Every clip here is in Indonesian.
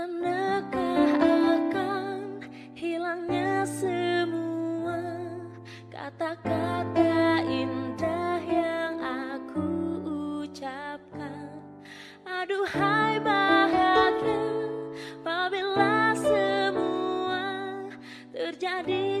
Manakah akan hilangnya semua kata-kata indah yang aku ucapkan? Aduhai bahagia apabila semua terjadi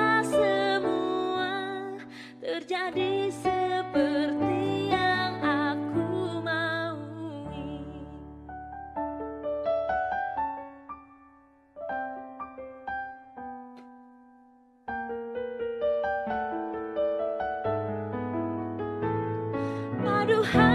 terjadi seperti yang aku maui. Aduhai